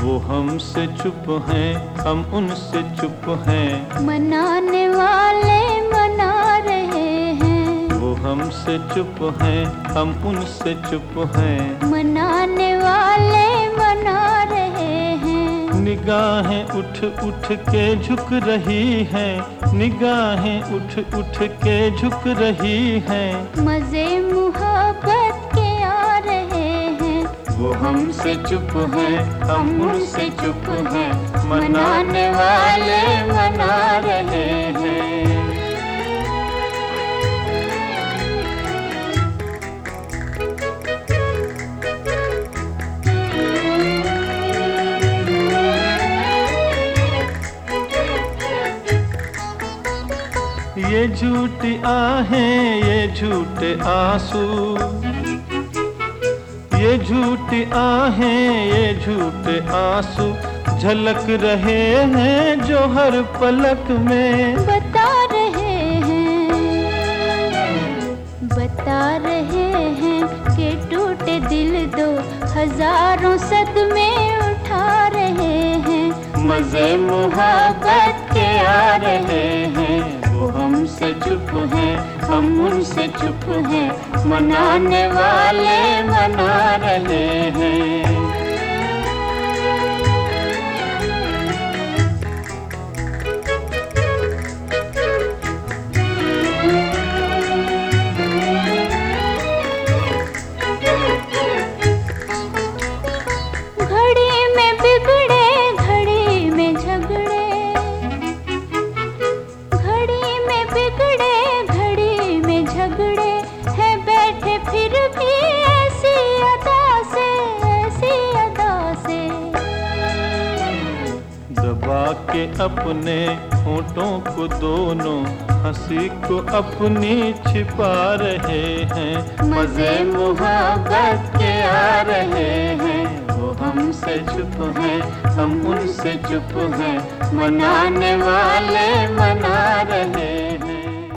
हमसे चुप हैं हम उनसे चुप हैं। मनाने वाले मना रहे हैं। वो हमसे चुप हैं हम उनसे चुप हैं। मनाने वाले मना रहे हैं। निगाहें उठ उठ के झुक रही हैं निगाहें उठ उठ के झुक रही हैं। मज़े मुहब्बत हमसे चुप हैं, हम उनसे चुप हैं, मनाने वाले मना रहे हैं। ये झूठी आहें ये झूठे आँसू। ये झूठी आहें ये झूठे आँसू झलक रहे हैं जो हर पलक में। बता रहे हैं बता रहे हैं कि टूटे दिल दो हज़ारों सदमे उठा रहे हैं। मज़े मुहब्बत उनसे चुप हैं मनाने वाले मना रहे हैं। दबा के अपने होठों को दोनों हँसी को अपनी छिपा रहे हैं। मज़े मुहब्बत के आ रहे हैं। वो हमसे चुप हैं, हम उनसे चुप हैं। मनाने वाले मना रहे